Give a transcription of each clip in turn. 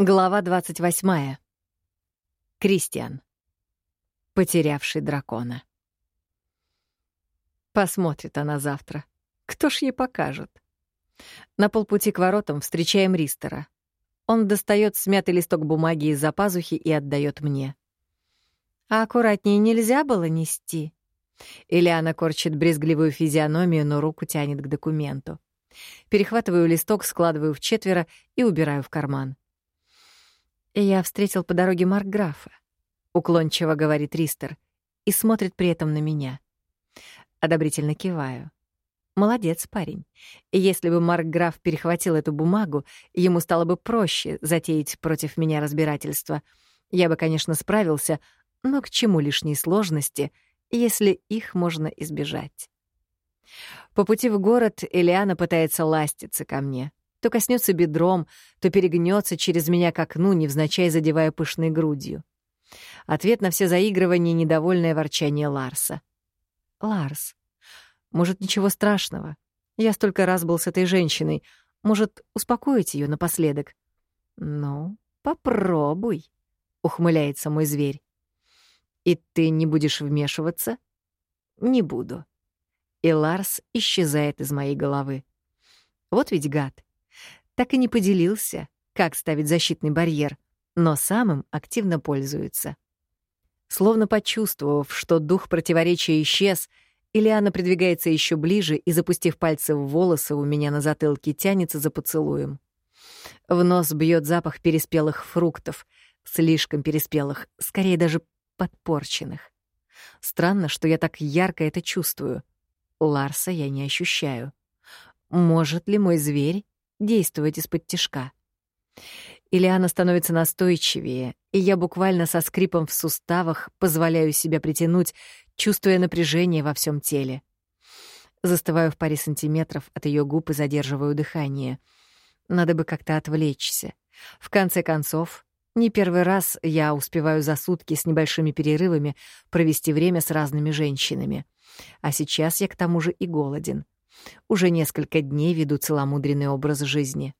Глава 28. Кристиан. Потерявший дракона. Посмотрит она завтра. Кто ж ей покажет? На полпути к воротам встречаем Ристера. Он достает смятый листок бумаги из-за пазухи и отдает мне. А аккуратнее нельзя было нести. Ильяна корчит брезгливую физиономию, но руку тянет к документу. Перехватываю листок, складываю в четверо и убираю в карман. «Я встретил по дороге Маркграфа», — уклончиво говорит Ристер, и смотрит при этом на меня. Одобрительно киваю. Молодец парень. Если бы Маркграф перехватил эту бумагу, ему стало бы проще затеять против меня разбирательство. Я бы, конечно, справился, но к чему лишние сложности, если их можно избежать? По пути в город Элиана пытается ластиться ко мне то коснется бедром, то перегнется через меня к окну, невзначай задевая пышной грудью. Ответ на все заигрывания — недовольное ворчание Ларса. «Ларс, может, ничего страшного? Я столько раз был с этой женщиной. Может, успокоить ее напоследок?» «Ну, попробуй», — ухмыляется мой зверь. «И ты не будешь вмешиваться?» «Не буду». И Ларс исчезает из моей головы. Вот ведь гад так и не поделился, как ставить защитный барьер, но самым активно пользуется. Словно почувствовав, что дух противоречия исчез, Ильяна придвигается еще ближе и, запустив пальцы в волосы у меня на затылке, тянется за поцелуем. В нос бьет запах переспелых фруктов, слишком переспелых, скорее даже подпорченных. Странно, что я так ярко это чувствую. Ларса я не ощущаю. Может ли мой зверь действовать из-под тишка. Ильяна становится настойчивее, и я буквально со скрипом в суставах позволяю себя притянуть, чувствуя напряжение во всем теле. Застываю в паре сантиметров от ее губ и задерживаю дыхание. Надо бы как-то отвлечься. В конце концов, не первый раз я успеваю за сутки с небольшими перерывами провести время с разными женщинами. А сейчас я к тому же и голоден. Уже несколько дней веду целомудренный образ жизни.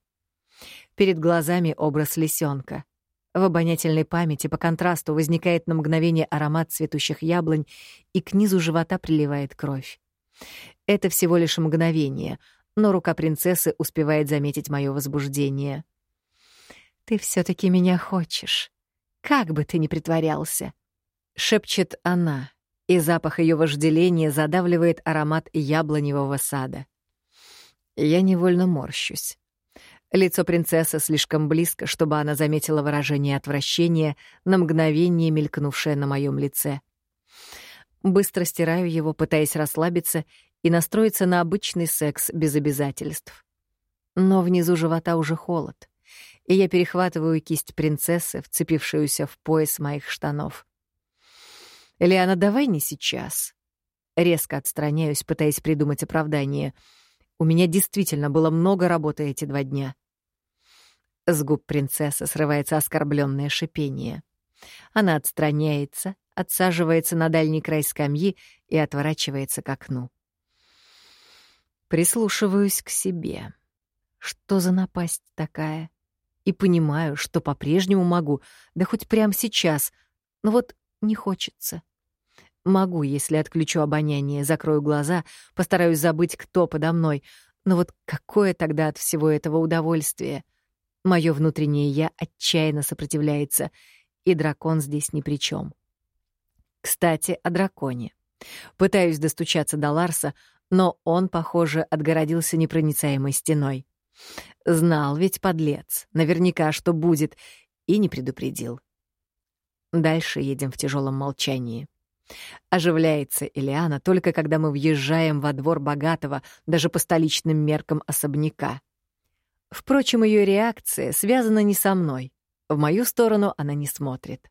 Перед глазами образ лисенка. В обонятельной памяти по контрасту возникает на мгновение аромат цветущих яблонь, и к низу живота приливает кровь. Это всего лишь мгновение, но рука принцессы успевает заметить мое возбуждение. «Ты все таки меня хочешь. Как бы ты ни притворялся!» — шепчет она, и запах ее вожделения задавливает аромат яблоневого сада. Я невольно морщусь. Лицо принцессы слишком близко, чтобы она заметила выражение отвращения, на мгновение мелькнувшее на моем лице. Быстро стираю его, пытаясь расслабиться и настроиться на обычный секс без обязательств. Но внизу живота уже холод, и я перехватываю кисть принцессы, вцепившуюся в пояс моих штанов. «Лиана, давай не сейчас». Резко отстраняюсь, пытаясь придумать оправдание. У меня действительно было много работы эти два дня. С губ принцессы срывается оскорбленное шипение. Она отстраняется, отсаживается на дальний край скамьи и отворачивается к окну. Прислушиваюсь к себе. Что за напасть такая? И понимаю, что по-прежнему могу, да хоть прямо сейчас, но вот не хочется. Могу, если отключу обоняние, закрою глаза, постараюсь забыть, кто подо мной. Но вот какое тогда от всего этого удовольствие? Моё внутреннее «я» отчаянно сопротивляется, и дракон здесь ни при чем. Кстати, о драконе. Пытаюсь достучаться до Ларса, но он, похоже, отгородился непроницаемой стеной. Знал ведь подлец, наверняка, что будет, и не предупредил. Дальше едем в тяжелом молчании. Оживляется Элиана только когда мы въезжаем во двор богатого, даже по столичным меркам особняка. Впрочем, ее реакция связана не со мной. В мою сторону она не смотрит.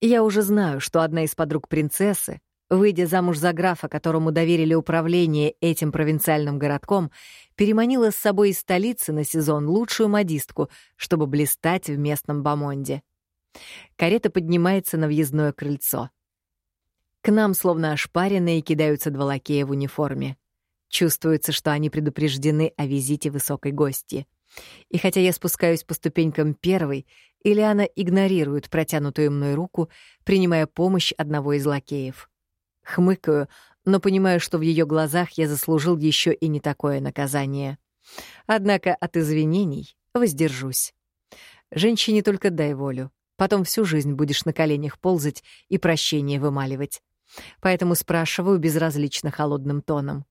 Я уже знаю, что одна из подруг принцессы, выйдя замуж за графа, которому доверили управление этим провинциальным городком, переманила с собой из столицы на сезон лучшую модистку, чтобы блистать в местном бомонде. Карета поднимается на въездное крыльцо — к нам, словно ошпаренные, кидаются два лакея в униформе. Чувствуется, что они предупреждены о визите высокой гости. И хотя я спускаюсь по ступенькам первой, Ильяна игнорирует протянутую мной руку, принимая помощь одного из лакеев. Хмыкаю, но понимаю, что в ее глазах я заслужил еще и не такое наказание. Однако от извинений воздержусь. Женщине только дай волю. Потом всю жизнь будешь на коленях ползать и прощение вымаливать. Поэтому спрашиваю безразлично холодным тоном.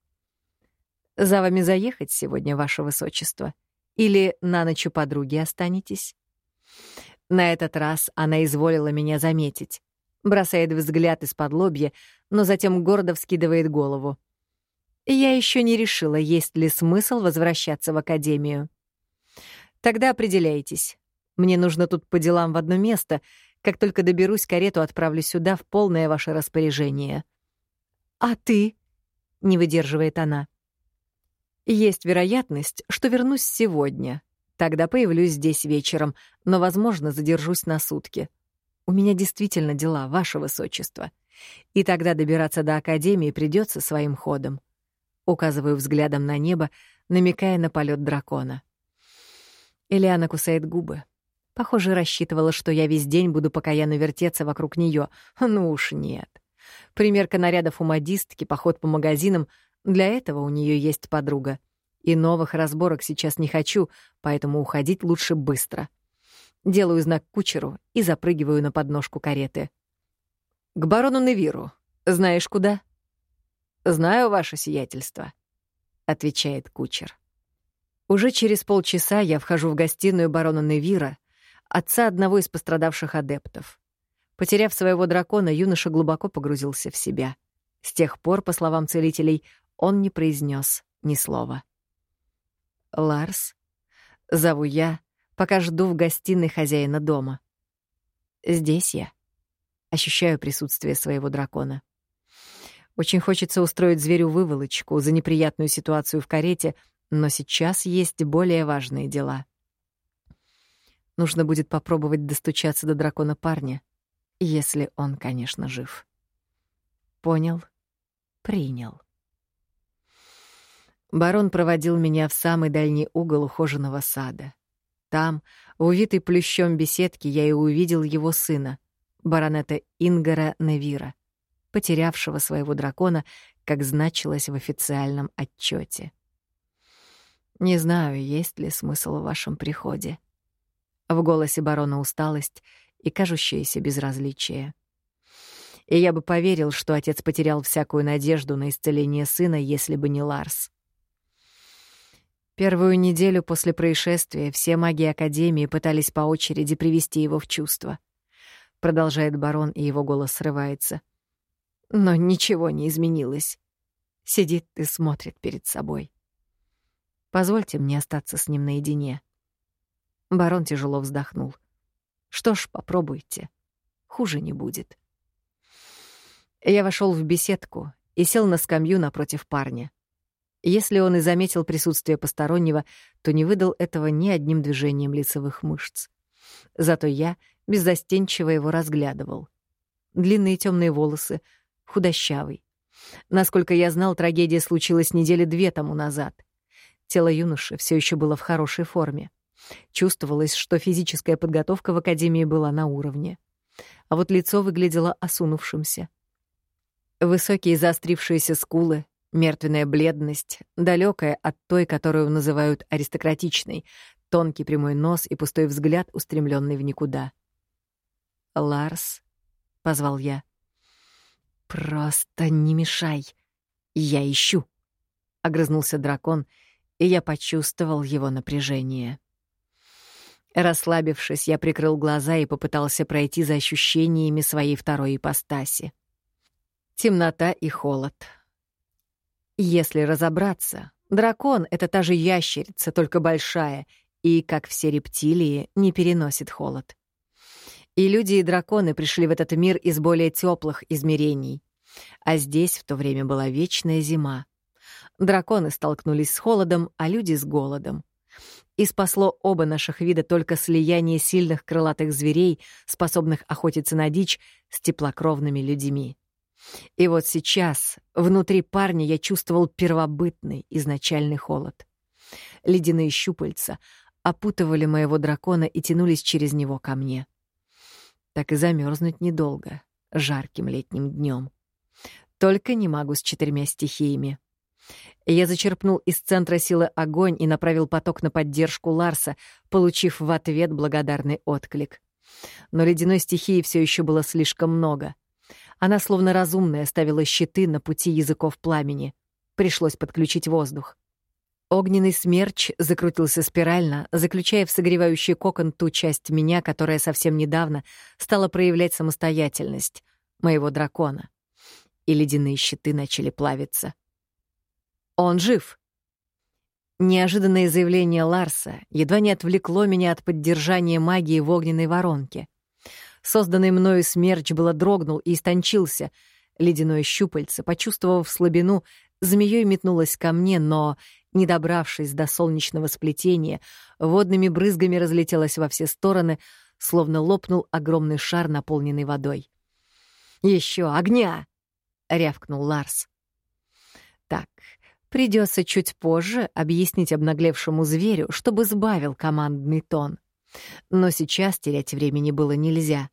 «За вами заехать сегодня, ваше высочество? Или на ночь у подруги останетесь?» На этот раз она изволила меня заметить. Бросает взгляд из-под лобья, но затем гордо вскидывает голову. Я еще не решила, есть ли смысл возвращаться в академию. Тогда определяйтесь. Мне нужно тут по делам в одно место. Как только доберусь, карету отправлю сюда в полное ваше распоряжение. А ты? Не выдерживает она. Есть вероятность, что вернусь сегодня. Тогда появлюсь здесь вечером, но, возможно, задержусь на сутки. У меня действительно дела, ваше высочество. И тогда добираться до академии придется своим ходом. Указываю взглядом на небо, намекая на полет дракона. Элиана кусает губы. Похоже, рассчитывала, что я весь день буду покаянно вертеться вокруг нее. Ну уж нет. Примерка нарядов у модистки, поход по магазинам — для этого у нее есть подруга. И новых разборок сейчас не хочу, поэтому уходить лучше быстро. Делаю знак кучеру и запрыгиваю на подножку кареты. «К барону Невиру. Знаешь, куда?» «Знаю ваше сиятельство», — отвечает кучер. Уже через полчаса я вхожу в гостиную барона Невира, отца одного из пострадавших адептов. Потеряв своего дракона, юноша глубоко погрузился в себя. С тех пор, по словам целителей, он не произнес ни слова. «Ларс?» — зову я, пока жду в гостиной хозяина дома. «Здесь я». Ощущаю присутствие своего дракона. Очень хочется устроить зверю выволочку за неприятную ситуацию в карете, но сейчас есть более важные дела. Нужно будет попробовать достучаться до дракона парня, если он, конечно, жив. Понял? Принял. Барон проводил меня в самый дальний угол ухоженного сада. Там, в увитой плющом беседке, я и увидел его сына, баронета Ингара Невира, потерявшего своего дракона, как значилось в официальном отчете. Не знаю, есть ли смысл в вашем приходе. В голосе барона усталость и кажущееся безразличие. И я бы поверил, что отец потерял всякую надежду на исцеление сына, если бы не Ларс. Первую неделю после происшествия все маги Академии пытались по очереди привести его в чувство. Продолжает барон, и его голос срывается. Но ничего не изменилось. Сидит и смотрит перед собой. Позвольте мне остаться с ним наедине. Барон тяжело вздохнул. Что ж, попробуйте. Хуже не будет. Я вошел в беседку и сел на скамью напротив парня. Если он и заметил присутствие постороннего, то не выдал этого ни одним движением лицевых мышц. Зато я беззастенчиво его разглядывал. Длинные темные волосы, худощавый. Насколько я знал, трагедия случилась недели две тому назад. Тело юноши все еще было в хорошей форме. Чувствовалось, что физическая подготовка в академии была на уровне. А вот лицо выглядело осунувшимся. Высокие заострившиеся скулы, мертвенная бледность, далекая от той, которую называют аристократичной, тонкий прямой нос и пустой взгляд, устремленный в никуда. «Ларс», — позвал я. «Просто не мешай. Я ищу», — огрызнулся дракон, и я почувствовал его напряжение. Расслабившись, я прикрыл глаза и попытался пройти за ощущениями своей второй ипостаси. Темнота и холод. Если разобраться, дракон — это та же ящерица, только большая, и, как все рептилии, не переносит холод. И люди, и драконы пришли в этот мир из более теплых измерений. А здесь в то время была вечная зима. Драконы столкнулись с холодом, а люди — с голодом. И спасло оба наших вида только слияние сильных крылатых зверей, способных охотиться на дичь, с теплокровными людьми. И вот сейчас внутри парня я чувствовал первобытный изначальный холод. Ледяные щупальца, опутывали моего дракона и тянулись через него ко мне. Так и замерзнуть недолго, жарким летним днем. Только не могу с четырьмя стихиями. Я зачерпнул из центра силы огонь и направил поток на поддержку Ларса, получив в ответ благодарный отклик. Но ледяной стихии все еще было слишком много. Она, словно разумная, ставила щиты на пути языков пламени. Пришлось подключить воздух. Огненный смерч закрутился спирально, заключая в согревающий кокон ту часть меня, которая совсем недавно стала проявлять самостоятельность, моего дракона. И ледяные щиты начали плавиться. Он жив. Неожиданное заявление Ларса едва не отвлекло меня от поддержания магии в огненной воронке. Созданный мною смерч было дрогнул и истончился. Ледяное щупальце, почувствовав слабину, змеей метнулось ко мне, но, не добравшись до солнечного сплетения, водными брызгами разлетелось во все стороны, словно лопнул огромный шар, наполненный водой. Еще огня!» — рявкнул Ларс. «Так, Придется чуть позже объяснить обнаглевшему зверю, чтобы сбавил командный тон. Но сейчас терять времени было нельзя.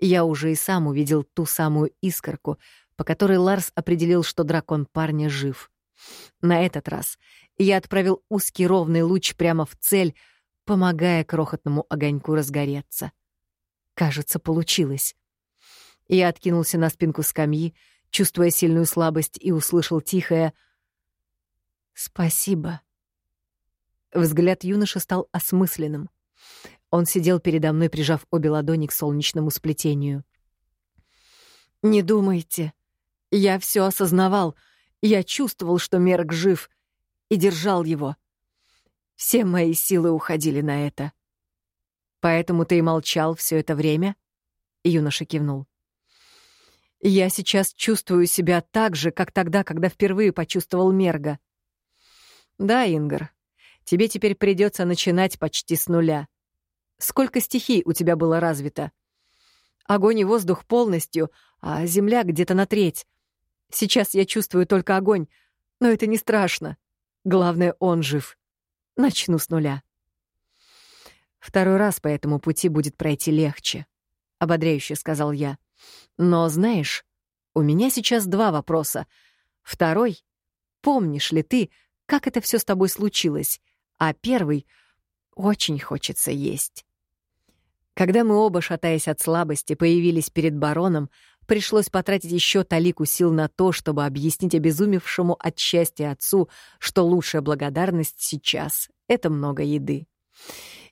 Я уже и сам увидел ту самую искорку, по которой Ларс определил, что дракон парня жив. На этот раз я отправил узкий ровный луч прямо в цель, помогая крохотному огоньку разгореться. Кажется, получилось. Я откинулся на спинку скамьи, чувствуя сильную слабость, и услышал тихое — «Спасибо». Взгляд юноши стал осмысленным. Он сидел передо мной, прижав обе ладони к солнечному сплетению. «Не думайте. Я все осознавал. Я чувствовал, что Мерк жив, и держал его. Все мои силы уходили на это. Поэтому ты и молчал все это время?» Юноша кивнул. «Я сейчас чувствую себя так же, как тогда, когда впервые почувствовал Мерга. Да, Ингар, тебе теперь придется начинать почти с нуля. Сколько стихий у тебя было развито? Огонь и воздух полностью, а земля где-то на треть. Сейчас я чувствую только огонь, но это не страшно. Главное, он жив. Начну с нуля. Второй раз по этому пути будет пройти легче, — ободряюще сказал я. Но знаешь, у меня сейчас два вопроса. Второй — помнишь ли ты, как это все с тобой случилось, а первый — очень хочется есть. Когда мы оба, шатаясь от слабости, появились перед бароном, пришлось потратить еще талику сил на то, чтобы объяснить обезумевшему от счастья отцу, что лучшая благодарность сейчас — это много еды.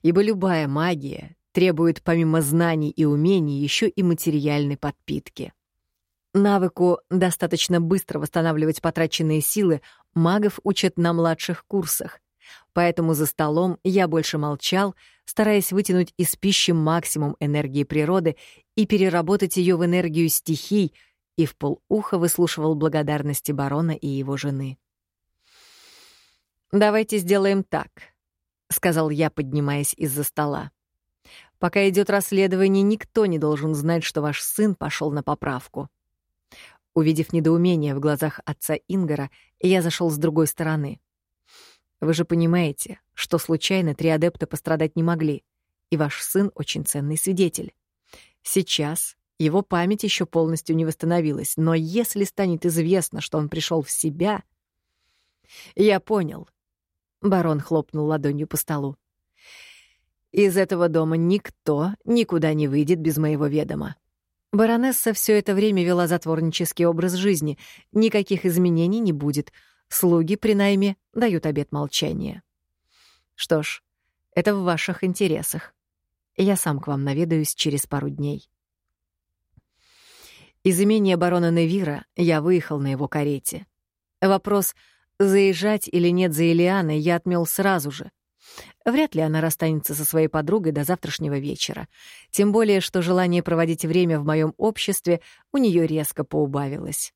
Ибо любая магия требует помимо знаний и умений еще и материальной подпитки. Навыку достаточно быстро восстанавливать потраченные силы магов учат на младших курсах. Поэтому за столом я больше молчал, стараясь вытянуть из пищи максимум энергии природы и переработать ее в энергию стихий, и в полуха выслушивал благодарности барона и его жены. «Давайте сделаем так», — сказал я, поднимаясь из-за стола. «Пока идет расследование, никто не должен знать, что ваш сын пошел на поправку. Увидев недоумение в глазах отца Ингара, я зашел с другой стороны. Вы же понимаете, что случайно три адепта пострадать не могли, и ваш сын очень ценный свидетель. Сейчас его память еще полностью не восстановилась, но если станет известно, что он пришел в себя... Я понял. Барон хлопнул ладонью по столу. Из этого дома никто никуда не выйдет без моего ведома. Баронесса все это время вела затворнический образ жизни. Никаких изменений не будет. Слуги, при найме, дают обет молчания. Что ж, это в ваших интересах. Я сам к вам наведаюсь через пару дней. Из имения барона Невира я выехал на его карете. Вопрос, заезжать или нет за Илианой, я отмел сразу же. Вряд ли она расстанется со своей подругой до завтрашнего вечера. Тем более, что желание проводить время в моем обществе у нее резко поубавилось.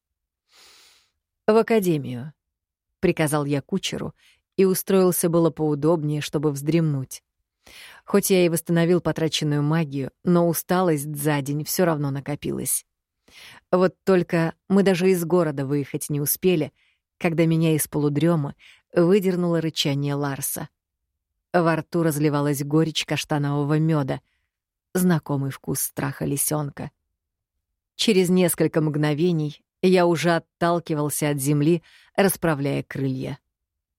«В академию», — приказал я кучеру, и устроился было поудобнее, чтобы вздремнуть. Хоть я и восстановил потраченную магию, но усталость за день все равно накопилась. Вот только мы даже из города выехать не успели, когда меня из полудрема выдернуло рычание Ларса. Во рту разливалась горечь каштанового меда, знакомый вкус страха лисенка. Через несколько мгновений я уже отталкивался от земли, расправляя крылья.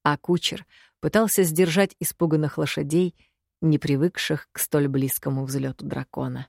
А кучер пытался сдержать испуганных лошадей, не привыкших к столь близкому взлету дракона.